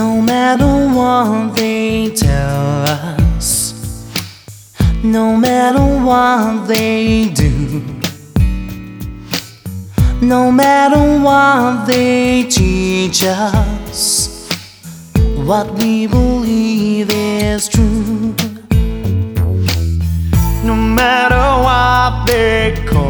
No matter what they tell us, no matter what they do, no matter what they teach us, what we believe is true. No matter what they call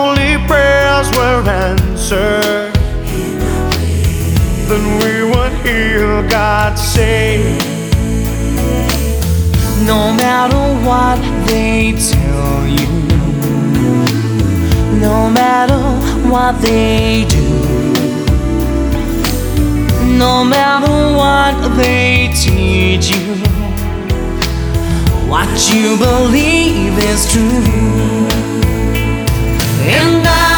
only prayers were answered. Then we would hear God say. No matter what they tell you, no matter what they do, no matter what they teach you, what you believe is true. And I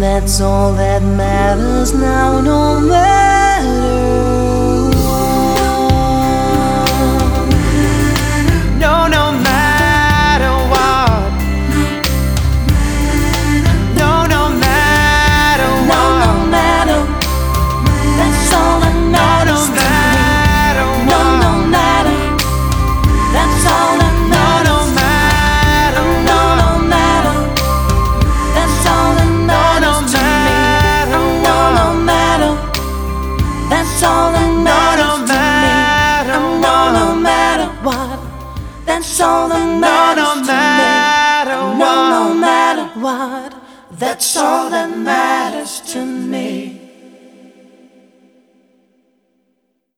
That's all that matters now, no matter That's all that No, matters no to me. matter No, no what. matter what. That's all that matters no to matter me. No, no matter what. That's all that matters to me.